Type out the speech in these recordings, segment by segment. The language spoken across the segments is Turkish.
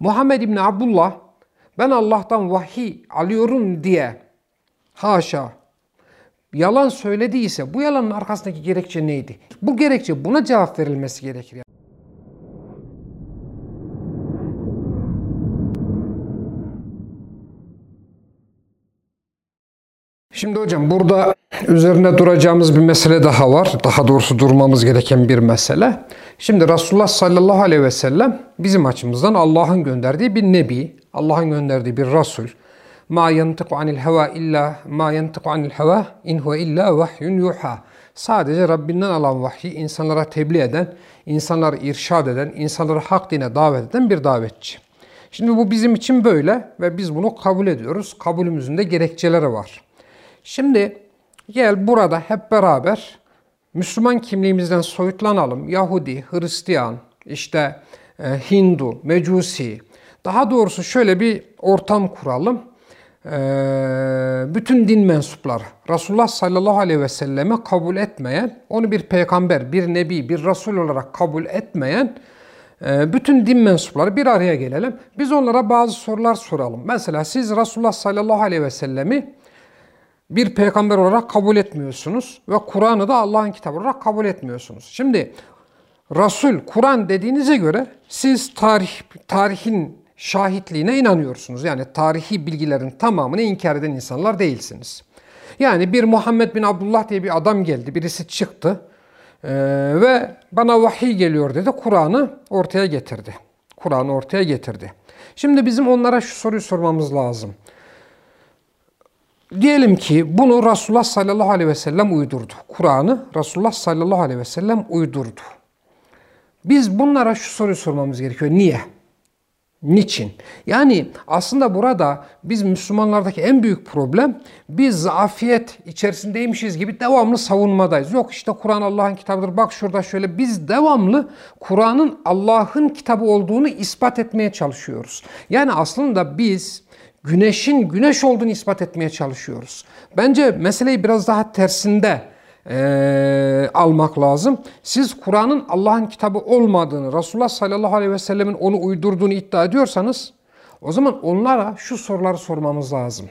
Muhammed İbni Abdullah ben Allah'tan vahiy alıyorum diye haşa yalan söylediyse bu yalanın arkasındaki gerekçe neydi? Bu gerekçe buna cevap verilmesi gerekir. Şimdi hocam burada üzerine duracağımız bir mesele daha var. Daha doğrusu durmamız gereken bir mesele. Şimdi Resulullah sallallahu aleyhi ve sellem bizim açımızdan Allah'ın gönderdiği bir nebi, Allah'ın gönderdiği bir Resul. Ma yantiku anil heva illa ma yantiku anil heva in huve illa vahyun yuha. Sadece Rabbinden alan vahyi insanlara tebliğ eden, insanları irşad eden, insanları hak dine davet eden bir davetçi. Şimdi bu bizim için böyle ve biz bunu kabul ediyoruz. Kabulümüzün de gerekçeleri var. Şimdi gel burada hep beraber Müslüman kimliğimizden soyutlanalım. Yahudi, Hristiyan, işte e, Hindu, Mecusi. Daha doğrusu şöyle bir ortam kuralım. E, bütün din mensupları Resulullah sallallahu aleyhi ve selleme kabul etmeyen, onu bir peygamber, bir nebi, bir resul olarak kabul etmeyen e, bütün din mensupları bir araya gelelim. Biz onlara bazı sorular soralım. Mesela siz Resulullah sallallahu aleyhi ve sellemi bir peygamber olarak kabul etmiyorsunuz ve Kur'an'ı da Allah'ın kitabı olarak kabul etmiyorsunuz. Şimdi Resul, Kur'an dediğinize göre siz tarih tarihin şahitliğine inanıyorsunuz. Yani tarihi bilgilerin tamamını inkar eden insanlar değilsiniz. Yani bir Muhammed bin Abdullah diye bir adam geldi, birisi çıktı ee, ve bana vahiy geliyor dedi. Kur'an'ı ortaya getirdi. Kur'an'ı ortaya getirdi. Şimdi bizim onlara şu soruyu sormamız lazım. Diyelim ki bunu Resulullah sallallahu aleyhi ve sellem uydurdu. Kur'an'ı Resulullah sallallahu aleyhi ve sellem uydurdu. Biz bunlara şu soruyu sormamız gerekiyor. Niye? Niçin? Yani aslında burada biz Müslümanlardaki en büyük problem biz zafiyet içerisindeymişiz gibi devamlı savunmadayız. Yok işte Kur'an Allah'ın kitabıdır bak şurada şöyle biz devamlı Kur'an'ın Allah'ın kitabı olduğunu ispat etmeye çalışıyoruz. Yani aslında biz güneşin güneş olduğunu ispat etmeye çalışıyoruz. Bence meseleyi biraz daha tersinde e, almak lazım. Siz Kur'an'ın Allah'ın kitabı olmadığını, Resulullah sallallahu aleyhi ve sellemin onu uydurduğunu iddia ediyorsanız o zaman onlara şu soruları sormamız lazım.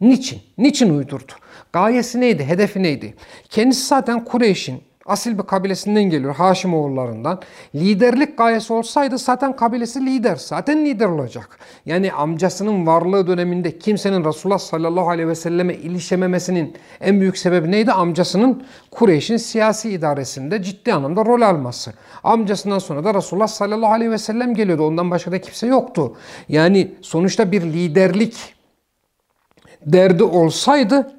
Niçin? Niçin uydurdu? Gayesi neydi? Hedefi neydi? Kendisi zaten Kureyş'in Asil bir kabilesinden geliyor Haşimoğullarından. Liderlik gayesi olsaydı zaten kabilesi lider. Zaten lider olacak. Yani amcasının varlığı döneminde kimsenin Resulullah sallallahu aleyhi ve selleme ilişememesinin en büyük sebebi neydi? Amcasının Kureyş'in siyasi idaresinde ciddi anlamda rol alması. Amcasından sonra da Resulullah sallallahu aleyhi ve sellem geliyordu. Ondan başka da kimse yoktu. Yani sonuçta bir liderlik derdi olsaydı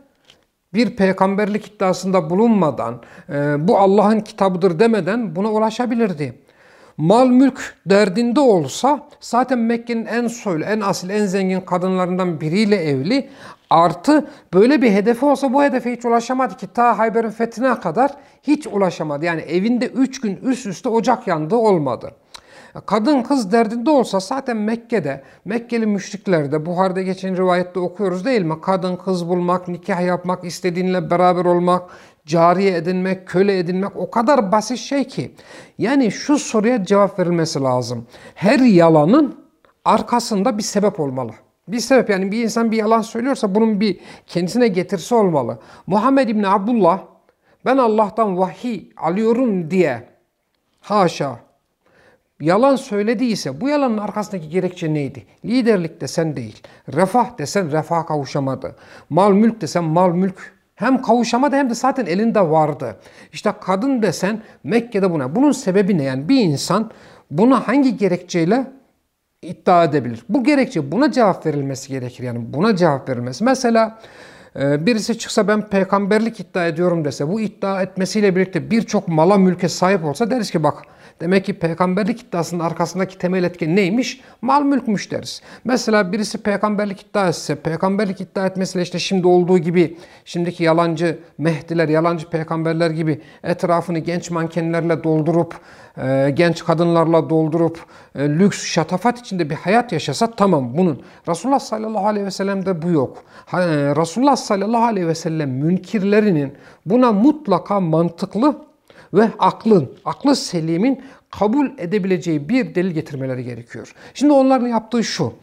bir peygamberlik iddiasında bulunmadan, e, bu Allah'ın kitabıdır demeden buna ulaşabilirdi. Mal mülk derdinde olsa zaten Mekke'nin en soylu, en asil, en zengin kadınlarından biriyle evli. Artı böyle bir hedefi olsa bu hedefe hiç ulaşamadı ki ta Hayber'in fethine kadar hiç ulaşamadı. Yani evinde üç gün üst üste ocak yandığı olmadı. Kadın kız derdinde olsa zaten Mekke'de, Mekkeli müşriklerde, Buhar'da geçen rivayette okuyoruz değil mi? Kadın kız bulmak, nikah yapmak, istediğinle beraber olmak, cariye edinmek, köle edinmek o kadar basit şey ki. Yani şu soruya cevap verilmesi lazım. Her yalanın arkasında bir sebep olmalı. Bir sebep yani bir insan bir yalan söylüyorsa bunun bir kendisine getirisi olmalı. Muhammed İbni Abdullah ben Allah'tan vahiy alıyorum diye haşa yalan söylediyse bu yalanın arkasındaki gerekçe neydi? Liderlik desen değil. Refah desen refah kavuşamadı. Mal mülk desen mal mülk hem kavuşamadı hem de zaten elinde vardı. İşte kadın desen Mekke'de buna. Bunun sebebi ne? Yani bir insan buna hangi gerekçeyle iddia edebilir? Bu gerekçe buna cevap verilmesi gerekir. Yani buna cevap verilmesi. Mesela e, birisi çıksa ben peygamberlik iddia ediyorum dese bu iddia etmesiyle birlikte birçok mala mülke sahip olsa deriz ki bak Demek ki peygamberlik iddiasının arkasındaki temel etken neymiş? Mal mülkmüş deriz. Mesela birisi peygamberlik iddia etse, peygamberlik iddia etmesiyle işte şimdi olduğu gibi şimdiki yalancı mehdiler, yalancı peygamberler gibi etrafını genç mankenlerle doldurup, e, genç kadınlarla doldurup e, lüks, şatafat içinde bir hayat yaşasa tamam bunun. Resulullah sallallahu aleyhi ve sellem'de bu yok. E, Resulullah sallallahu aleyhi ve sellem münkirlerinin buna mutlaka mantıklı ve aklın, aklı selimin kabul edebileceği bir delil getirmeleri gerekiyor. Şimdi onların yaptığı şu.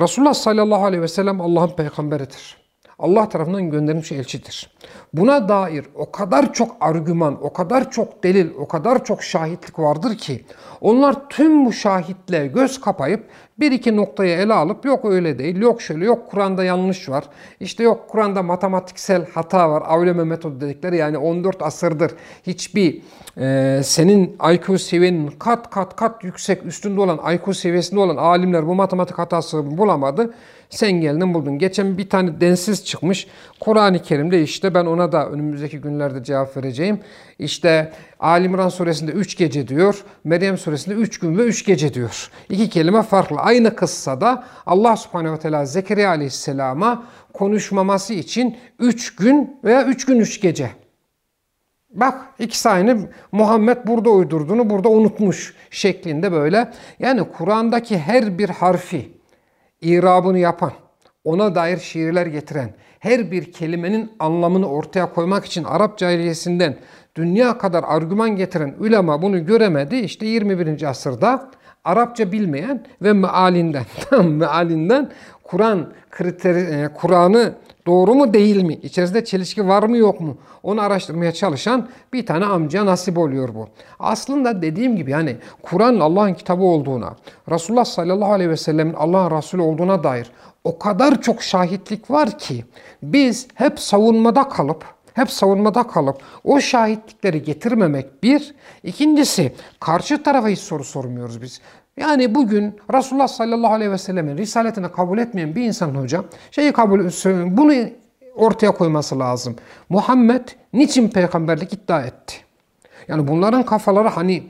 Resulullah sallallahu aleyhi ve sellem Allah'ın peygamberidir. Allah tarafından gönderilmiş elçidir. Buna dair o kadar çok argüman, o kadar çok delil, o kadar çok şahitlik vardır ki onlar tüm bu şahitle göz kapayıp bir iki noktayı ele alıp yok öyle değil, yok şöyle, yok Kur'an'da yanlış var, işte yok Kur'an'da matematiksel hata var, avleme metodu dedikleri yani 14 asırdır hiçbir e, senin IQ seviyenin kat kat kat yüksek üstünde olan IQ seviyesinde olan alimler bu matematik hatası bulamadı. Sen geldin buldun. Geçen bir tane densiz çıkmış. Kur'an-ı Kerim'de işte ben ona da önümüzdeki günlerde cevap vereceğim. İşte Ali İmran suresinde 3 gece diyor. Meryem suresinde 3 gün ve 3 gece diyor. İki kelime farklı. Aynı kıssada Allah subhanehu ve teala Zekeriya aleyhisselama konuşmaması için 3 gün veya 3 gün 3 gece. Bak ikisi aynı Muhammed burada uydurduğunu burada unutmuş şeklinde böyle. Yani Kur'an'daki her bir harfi irabını yapan, ona dair şiirler getiren, her bir kelimenin anlamını ortaya koymak için Arap cahiliyesinden dünya kadar argüman getiren ulema bunu göremedi. İşte 21. asırda Arapça bilmeyen ve mealinden, mealinden Kur'an kriteri, e, Kur'an'ı doğru mu değil mi? İçerisinde çelişki var mı yok mu? Onu araştırmaya çalışan bir tane amca nasip oluyor bu. Aslında dediğim gibi yani Kur'an Allah'ın kitabı olduğuna, Resulullah sallallahu aleyhi ve sellemin Allah'ın Resulü olduğuna dair o kadar çok şahitlik var ki biz hep savunmada kalıp hep savunmada kalıp o şahitlikleri getirmemek bir. İkincisi karşı tarafa hiç soru sormuyoruz biz. Yani bugün Resulullah sallallahu aleyhi ve sellemin risaletini kabul etmeyen bir insan hocam şeyi kabul bunu ortaya koyması lazım. Muhammed niçin peygamberlik iddia etti? Yani bunların kafaları hani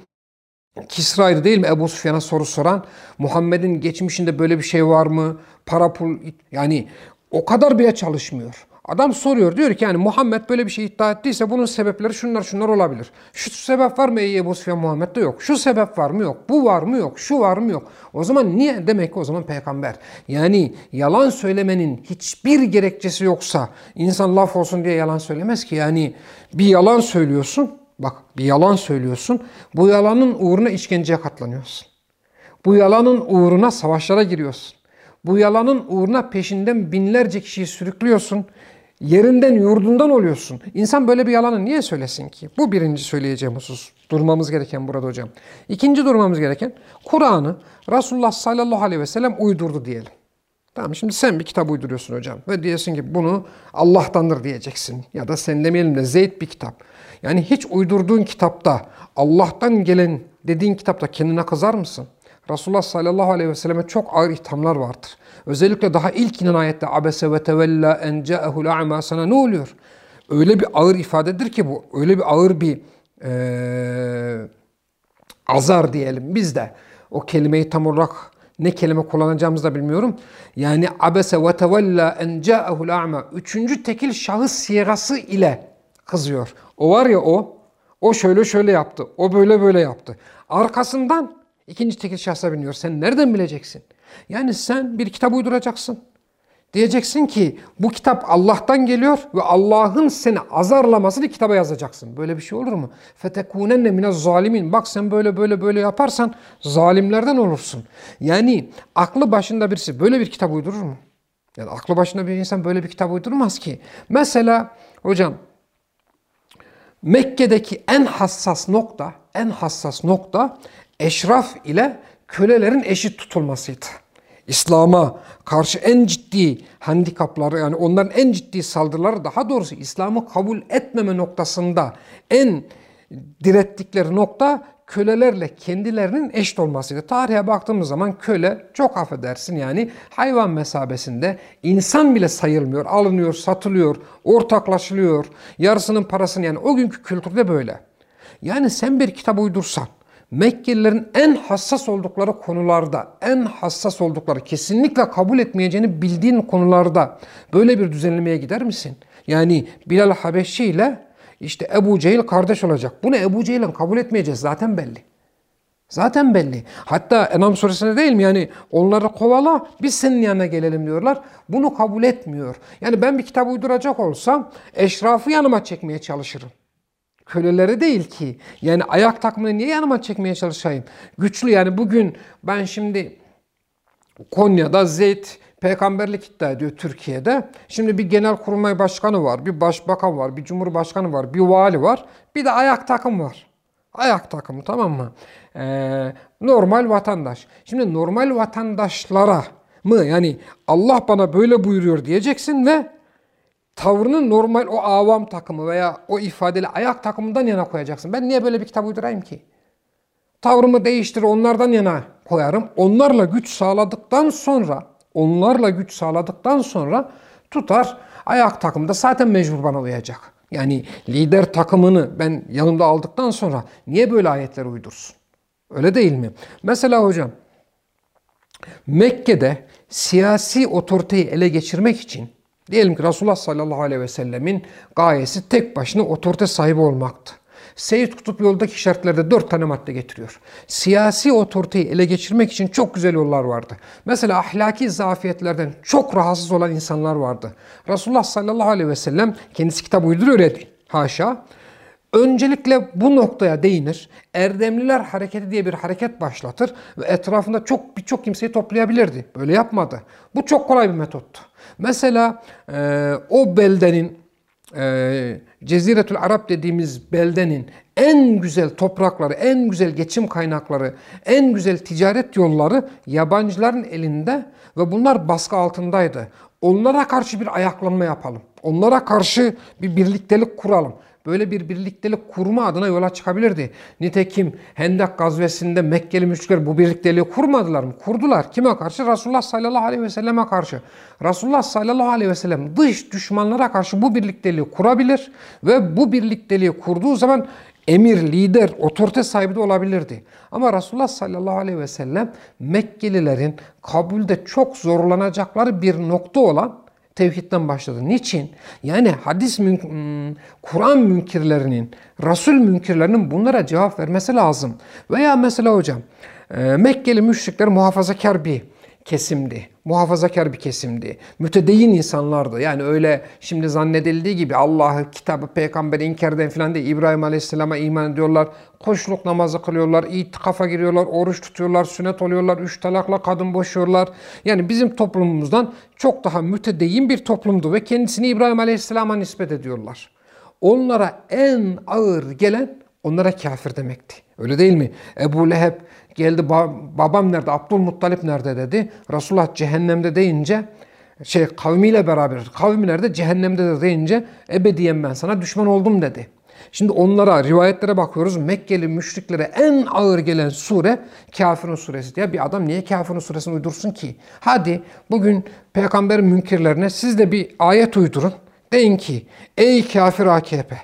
Kisra'ydı değil mi Ebu Sufyan'a soru soran Muhammed'in geçmişinde böyle bir şey var mı? Para pul yani o kadar bile çalışmıyor. Adam soruyor diyor ki yani Muhammed böyle bir şey iddia ettiyse bunun sebepleri şunlar şunlar olabilir. Şu sebep var mı Ebu Sufyan Muhammed'de yok. Şu sebep var mı yok. Bu var mı yok. Şu var mı yok. O zaman niye? Demek ki o zaman peygamber. Yani yalan söylemenin hiçbir gerekçesi yoksa insan laf olsun diye yalan söylemez ki. Yani bir yalan söylüyorsun. Bak bir yalan söylüyorsun. Bu yalanın uğruna işkenceye katlanıyorsun. Bu yalanın uğruna savaşlara giriyorsun. Bu yalanın uğruna peşinden binlerce kişiyi sürüklüyorsun. Yerinden yurdundan oluyorsun. İnsan böyle bir yalanı niye söylesin ki? Bu birinci söyleyeceğim husus. Durmamız gereken burada hocam. İkinci durmamız gereken Kur'an'ı Resulullah sallallahu aleyhi ve sellem uydurdu diyelim. Tamam şimdi sen bir kitap uyduruyorsun hocam ve diyorsun ki bunu Allah'tandır diyeceksin. Ya da sen demeyelim de Zeyd bir kitap. Yani hiç uydurduğun kitapta Allah'tan gelen dediğin kitapta kendine kızar mısın? Resulullah sallallahu aleyhi ve selleme çok ağır ithamlar vardır. Özellikle daha ilk inen ayette abese ve tevella en ca'ehul a'ma sana ne oluyor? Öyle bir ağır ifadedir ki bu. Öyle bir ağır bir e, azar diyelim biz de. O kelimeyi tam olarak ne kelime kullanacağımızı da bilmiyorum. Yani abese ve tevella en ca'ehul a'ma. Üçüncü tekil şahıs siyagası ile kızıyor. O var ya o. O şöyle şöyle yaptı. O böyle böyle yaptı. Arkasından ikinci tekil şahsa biniyor. Sen nereden bileceksin? Yani sen bir kitap uyduracaksın. Diyeceksin ki bu kitap Allah'tan geliyor ve Allah'ın seni azarlamasını kitaba yazacaksın. Böyle bir şey olur mu? Fetekunenne mine zalimin. Bak sen böyle böyle böyle yaparsan zalimlerden olursun. Yani aklı başında birisi böyle bir kitap uydurur mu? Yani aklı başında bir insan böyle bir kitap uydurmaz ki. Mesela hocam Mekke'deki en hassas nokta, en hassas nokta eşraf ile kölelerin eşit tutulmasıydı. İslam'a karşı en ciddi handikapları yani onların en ciddi saldırıları daha doğrusu İslam'ı kabul etmeme noktasında en direttikleri nokta kölelerle kendilerinin eşit olmasıydı. Tarihe baktığımız zaman köle çok affedersin yani hayvan mesabesinde insan bile sayılmıyor, alınıyor, satılıyor, ortaklaşılıyor, yarısının parasını yani o günkü kültürde böyle. Yani sen bir kitap uydursan, Mekkelilerin en hassas oldukları konularda, en hassas oldukları, kesinlikle kabul etmeyeceğini bildiğin konularda böyle bir düzenlemeye gider misin? Yani Bilal Habeşi ile işte Ebu Cehil kardeş olacak. Bunu Ebu Cehil'in kabul etmeyeceğiz zaten belli. Zaten belli. Hatta Enam suresinde değil mi? Yani onları kovala biz senin yanına gelelim diyorlar. Bunu kabul etmiyor. Yani ben bir kitap uyduracak olsam eşrafı yanıma çekmeye çalışırım. Köleleri değil ki. Yani ayak takımını niye yanıma çekmeye çalışayım? Güçlü yani bugün ben şimdi Konya'da Zeyd peygamberlik iddia ediyor Türkiye'de. Şimdi bir genel kurmay başkanı var, bir başbakan var, bir cumhurbaşkanı var, bir vali var, bir de ayak takım var. Ayak takımı tamam mı? Ee, normal vatandaş. Şimdi normal vatandaşlara mı yani Allah bana böyle buyuruyor diyeceksin ve tavrını normal o avam takımı veya o ifadeli ayak takımından yana koyacaksın. Ben niye böyle bir kitap uydurayım ki? Tavrımı değiştir onlardan yana koyarım. Onlarla güç sağladıktan sonra onlarla güç sağladıktan sonra tutar ayak takımda zaten mecbur bana uyacak. Yani lider takımını ben yanımda aldıktan sonra niye böyle ayetler uydursun? Öyle değil mi? Mesela hocam Mekke'de siyasi otoriteyi ele geçirmek için diyelim ki Resulullah sallallahu aleyhi ve sellemin gayesi tek başına otorite sahibi olmaktı. Seyyid Kutup yoldaki şartlarda dört tane madde getiriyor. Siyasi otoriteyi ele geçirmek için çok güzel yollar vardı. Mesela ahlaki zafiyetlerden çok rahatsız olan insanlar vardı. Resulullah sallallahu aleyhi ve sellem kendisi kitap uyduruyor ya haşa. Öncelikle bu noktaya değinir. Erdemliler hareketi diye bir hareket başlatır ve etrafında çok birçok kimseyi toplayabilirdi. Böyle yapmadı. Bu çok kolay bir metottu. Mesela e, o beldenin e, Ceziretül Arap dediğimiz beldenin en güzel toprakları, en güzel geçim kaynakları, en güzel ticaret yolları yabancıların elinde ve bunlar baskı altındaydı. Onlara karşı bir ayaklanma yapalım. Onlara karşı bir birliktelik kuralım böyle bir birliktelik kurma adına yola çıkabilirdi. Nitekim Hendek gazvesinde Mekkeli müşrikler bu birlikteliği kurmadılar mı? Kurdular. Kime karşı? Resulullah sallallahu aleyhi ve selleme karşı. Resulullah sallallahu aleyhi ve sellem dış düşmanlara karşı bu birlikteliği kurabilir ve bu birlikteliği kurduğu zaman emir, lider, otorite sahibi de olabilirdi. Ama Resulullah sallallahu aleyhi ve sellem Mekkelilerin kabulde çok zorlanacakları bir nokta olan tevhidden başladı. Niçin? Yani hadis, hmm, Kur'an münkirlerinin, Resul münkirlerinin bunlara cevap vermesi lazım. Veya mesela hocam, e, Mekkeli müşrikler muhafazakar bir kesimdi. Muhafazakar bir kesimdi. Mütedeyyin insanlardı. Yani öyle şimdi zannedildiği gibi Allah'ı, kitabı, peygamberi inkar eden falan değil. İbrahim Aleyhisselam'a iman ediyorlar. Koşuluk namazı kılıyorlar. itikafa giriyorlar. Oruç tutuyorlar. Sünnet oluyorlar. Üç talakla kadın boşuyorlar. Yani bizim toplumumuzdan çok daha mütedeyyin bir toplumdu ve kendisini İbrahim Aleyhisselam'a nispet ediyorlar. Onlara en ağır gelen onlara kafir demekti. Öyle değil mi? Ebu Leheb geldi babam nerede Abdülmuttalip nerede dedi. Resulullah cehennemde deyince şey kavmiyle beraber kavmi nerede cehennemde de deyince ebediyen ben sana düşman oldum dedi. Şimdi onlara rivayetlere bakıyoruz. Mekkeli müşriklere en ağır gelen sure Kafirun suresi diye bir adam niye Kafirun suresini uydursun ki? Hadi bugün peygamber münkirlerine siz de bir ayet uydurun. Deyin ki ey kafir AKP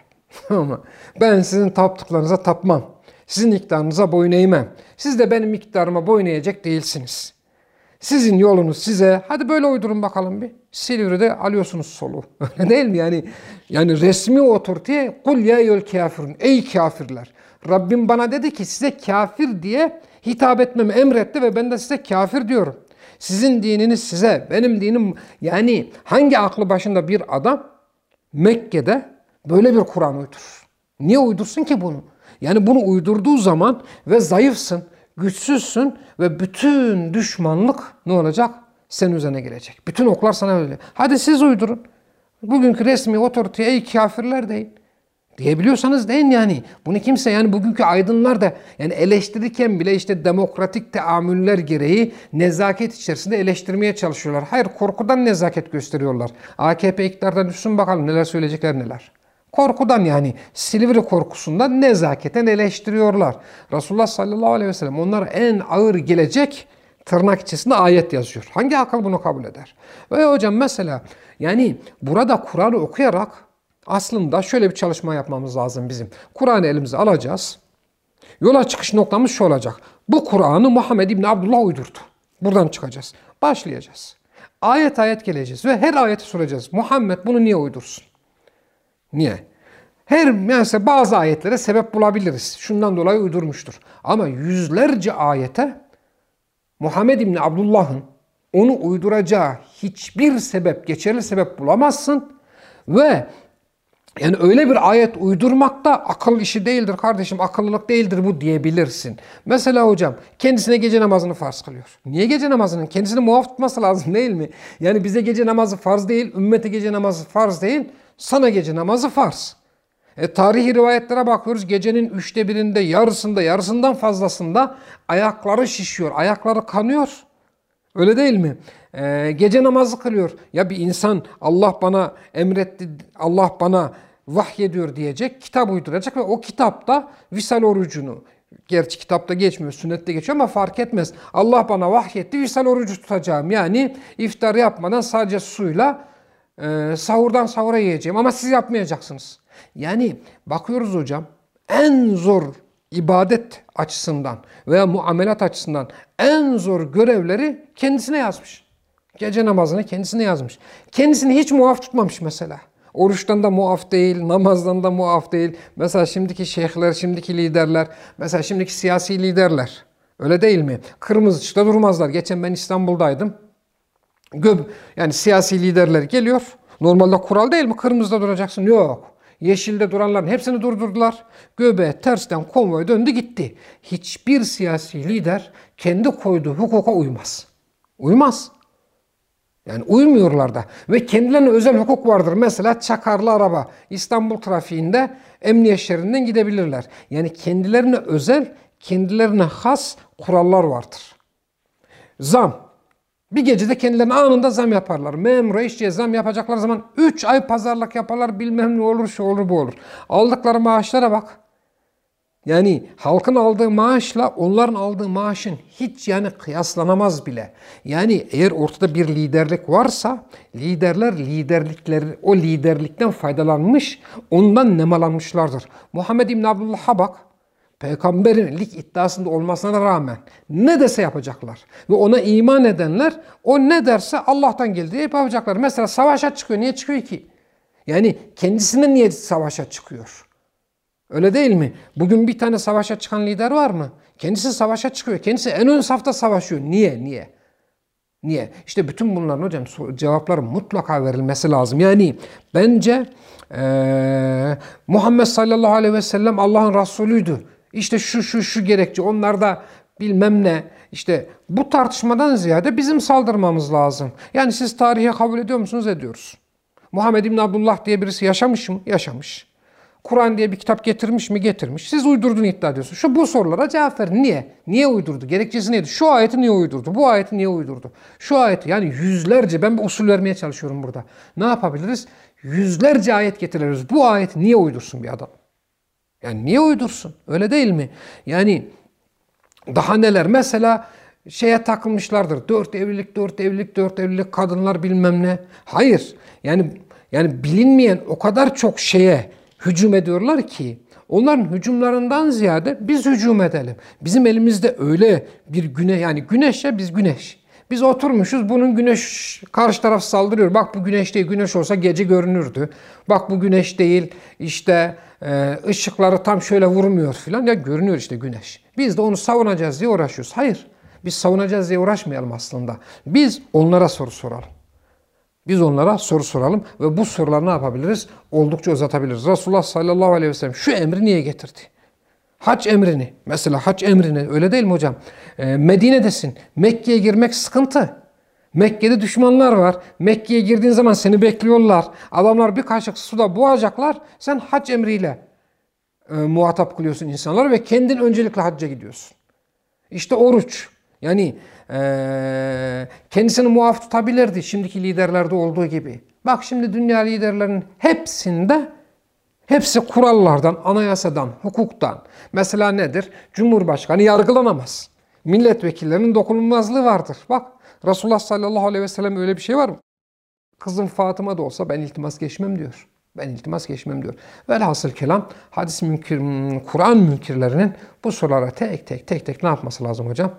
ben sizin taptıklarınıza tapmam. Sizin iktidarınıza boyun eğmem. Siz de benim iktidarıma boyun eğecek değilsiniz. Sizin yolunuz size, hadi böyle uydurun bakalım bir. Silivri'de alıyorsunuz solu. Öyle değil mi? Yani yani resmi otoriteye kul ya yol kafirun. Ey kafirler. Rabbim bana dedi ki size kafir diye hitap etmemi emretti ve ben de size kafir diyorum. Sizin dininiz size, benim dinim yani hangi aklı başında bir adam Mekke'de böyle bir Kur'an uydurur? Niye uydursun ki bunu? Yani bunu uydurduğu zaman ve zayıfsın, güçsüzsün ve bütün düşmanlık ne olacak? Senin üzerine gelecek. Bütün oklar sana öyle. Hadi siz uydurun. Bugünkü resmi otoriteye ey kafirler deyin. Diyebiliyorsanız deyin yani. Bunu kimse yani bugünkü aydınlar da yani eleştirirken bile işte demokratik teamüller gereği nezaket içerisinde eleştirmeye çalışıyorlar. Hayır korkudan nezaket gösteriyorlar. AKP iktidardan düşsün bakalım neler söyleyecekler neler. Korkudan yani Silivri korkusundan nezaketen eleştiriyorlar. Resulullah sallallahu aleyhi ve sellem onlara en ağır gelecek tırnak içerisinde ayet yazıyor. Hangi akıl bunu kabul eder? Ve hocam mesela yani burada Kur'an'ı okuyarak aslında şöyle bir çalışma yapmamız lazım bizim. Kur'an'ı elimize alacağız. Yola çıkış noktamız şu olacak. Bu Kur'an'ı Muhammed İbni Abdullah uydurdu. Buradan çıkacağız. Başlayacağız. Ayet ayet geleceğiz ve her ayeti soracağız. Muhammed bunu niye uydursun? Niye? Her mesela bazı ayetlere sebep bulabiliriz. Şundan dolayı uydurmuştur. Ama yüzlerce ayete Muhammed İbni Abdullah'ın onu uyduracağı hiçbir sebep, geçerli sebep bulamazsın ve Yani öyle bir ayet uydurmak da akıl işi değildir kardeşim, akıllılık değildir bu diyebilirsin. Mesela hocam kendisine gece namazını farz kılıyor. Niye gece namazının? Kendisini muaf tutması lazım değil mi? Yani bize gece namazı farz değil, ümmete gece namazı farz değil, sana gece namazı farz. E, tarihi rivayetlere bakıyoruz. Gecenin üçte birinde, yarısında, yarısından fazlasında ayakları şişiyor, ayakları kanıyor. Öyle değil mi? Ee, gece namazı kılıyor. Ya bir insan Allah bana emretti, Allah bana vahyediyor diyecek, kitap uyduracak ve o kitapta visal orucunu, gerçi kitapta geçmiyor, sünnette geçiyor ama fark etmez. Allah bana vahyetti, visal orucu tutacağım. Yani iftar yapmadan sadece suyla e, sahurdan sahura yiyeceğim ama siz yapmayacaksınız. Yani bakıyoruz hocam en zor ibadet açısından veya muamelat açısından en zor görevleri kendisine yazmış. Gece namazını kendisine yazmış. Kendisini hiç muaf tutmamış mesela. Oruçtan da muaf değil, namazdan da muaf değil. Mesela şimdiki şeyhler, şimdiki liderler, mesela şimdiki siyasi liderler. Öyle değil mi? Kırmızı ışıkta durmazlar. Geçen ben İstanbul'daydım. Göb yani siyasi liderler geliyor. Normalde kural değil mi? Kırmızıda duracaksın. Yok. Yeşilde duranların hepsini durdurdular. Göbeğe tersten konvoy döndü gitti. Hiçbir siyasi lider kendi koyduğu hukuka uymaz. Uymaz. Yani uymuyorlar da. Ve kendilerine özel hukuk vardır. Mesela çakarlı araba İstanbul trafiğinde emniyet şeridinden gidebilirler. Yani kendilerine özel, kendilerine has kurallar vardır. Zam. Bir gecede kendilerine anında zam yaparlar. Memura işçiye zam yapacaklar zaman 3 ay pazarlık yaparlar bilmem ne olur şu olur bu olur. Aldıkları maaşlara bak. Yani halkın aldığı maaşla onların aldığı maaşın hiç yani kıyaslanamaz bile. Yani eğer ortada bir liderlik varsa liderler liderlikleri o liderlikten faydalanmış ondan nemalanmışlardır. Muhammed İbn Abdullah'a bak peygamberlik iddiasında olmasına rağmen ne dese yapacaklar. Ve ona iman edenler o ne derse Allah'tan geldi yapacaklar. Mesela savaşa çıkıyor. Niye çıkıyor ki? Yani kendisine niye savaşa çıkıyor? Öyle değil mi? Bugün bir tane savaşa çıkan lider var mı? Kendisi savaşa çıkıyor. Kendisi en ön safta savaşıyor. Niye? Niye? Niye? İşte bütün bunların hocam cevapları mutlaka verilmesi lazım. Yani bence ee, Muhammed sallallahu aleyhi ve sellem Allah'ın Resulüydü. İşte şu şu şu gerekçe onlarda bilmem ne. İşte bu tartışmadan ziyade bizim saldırmamız lazım. Yani siz tarihe kabul ediyor musunuz? Ediyoruz. Muhammed İbn Abdullah diye birisi yaşamış mı? Yaşamış. Kur'an diye bir kitap getirmiş mi? Getirmiş. Siz uydurduğunu iddia ediyorsunuz. Şu bu sorulara cevap verin. Niye? Niye uydurdu? Gerekçesi neydi? Şu ayeti niye uydurdu? Bu ayeti niye uydurdu? Şu ayeti yani yüzlerce ben bir usul vermeye çalışıyorum burada. Ne yapabiliriz? Yüzlerce ayet getiririz. Bu ayeti niye uydursun bir adam? Yani niye uydursun? Öyle değil mi? Yani daha neler? Mesela şeye takılmışlardır. Dört evlilik, dört evlilik, dört evlilik kadınlar bilmem ne. Hayır. Yani yani bilinmeyen o kadar çok şeye hücum ediyorlar ki onların hücumlarından ziyade biz hücum edelim. Bizim elimizde öyle bir güneş yani güneş ya biz güneş. Biz oturmuşuz bunun güneş karşı taraf saldırıyor. Bak bu güneş değil güneş olsa gece görünürdü. Bak bu güneş değil işte e, ışıkları tam şöyle vurmuyor filan ya görünüyor işte güneş. Biz de onu savunacağız diye uğraşıyoruz. Hayır biz savunacağız diye uğraşmayalım aslında. Biz onlara soru soralım. Biz onlara soru soralım ve bu soruları ne yapabiliriz? Oldukça uzatabiliriz. Resulullah sallallahu aleyhi ve sellem şu emri niye getirdi? Hac emrini, mesela hac emrini öyle değil mi hocam? Ee, Medine'desin, Mekke'ye girmek sıkıntı. Mekke'de düşmanlar var. Mekke'ye girdiğin zaman seni bekliyorlar. Adamlar bir kaşık suda boğacaklar. Sen hac emriyle e, muhatap kılıyorsun insanlar ve kendin öncelikle hacca gidiyorsun. İşte oruç. Yani e, kendisini muaf tutabilirdi şimdiki liderlerde olduğu gibi. Bak şimdi dünya liderlerinin hepsinde hepsi kurallardan, anayasadan, hukuktan. Mesela nedir? Cumhurbaşkanı yargılanamaz. Milletvekillerinin dokunulmazlığı vardır. Bak Resulullah sallallahu aleyhi ve sellem öyle bir şey var mı? Kızım Fatıma da olsa ben iltimas geçmem diyor. Ben iltimas geçmem diyor. Velhasıl kelam hadis münkir, Kur'an münkirlerinin bu sorulara tek tek tek tek ne yapması lazım hocam?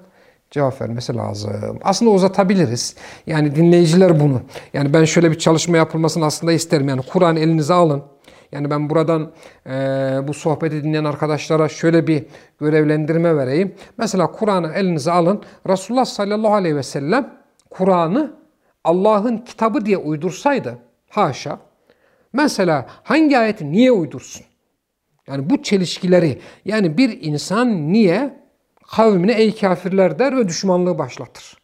Cevap vermesi lazım. Aslında uzatabiliriz. Yani dinleyiciler bunu. Yani ben şöyle bir çalışma yapılmasını aslında isterim. Yani Kur'an elinize alın. Yani ben buradan e, bu sohbeti dinleyen arkadaşlara şöyle bir görevlendirme vereyim. Mesela Kur'an'ı elinize alın. Resulullah sallallahu aleyhi ve sellem Kur'an'ı Allah'ın kitabı diye uydursaydı, haşa, Mesela hangi ayeti niye uydursun? Yani bu çelişkileri yani bir insan niye kavmine ey kafirler der ve düşmanlığı başlatır?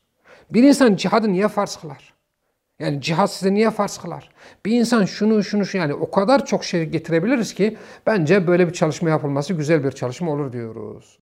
Bir insan cihadı niye farz kılar? Yani cihat size niye farz kılar? Bir insan şunu şunu şu yani o kadar çok şey getirebiliriz ki bence böyle bir çalışma yapılması güzel bir çalışma olur diyoruz.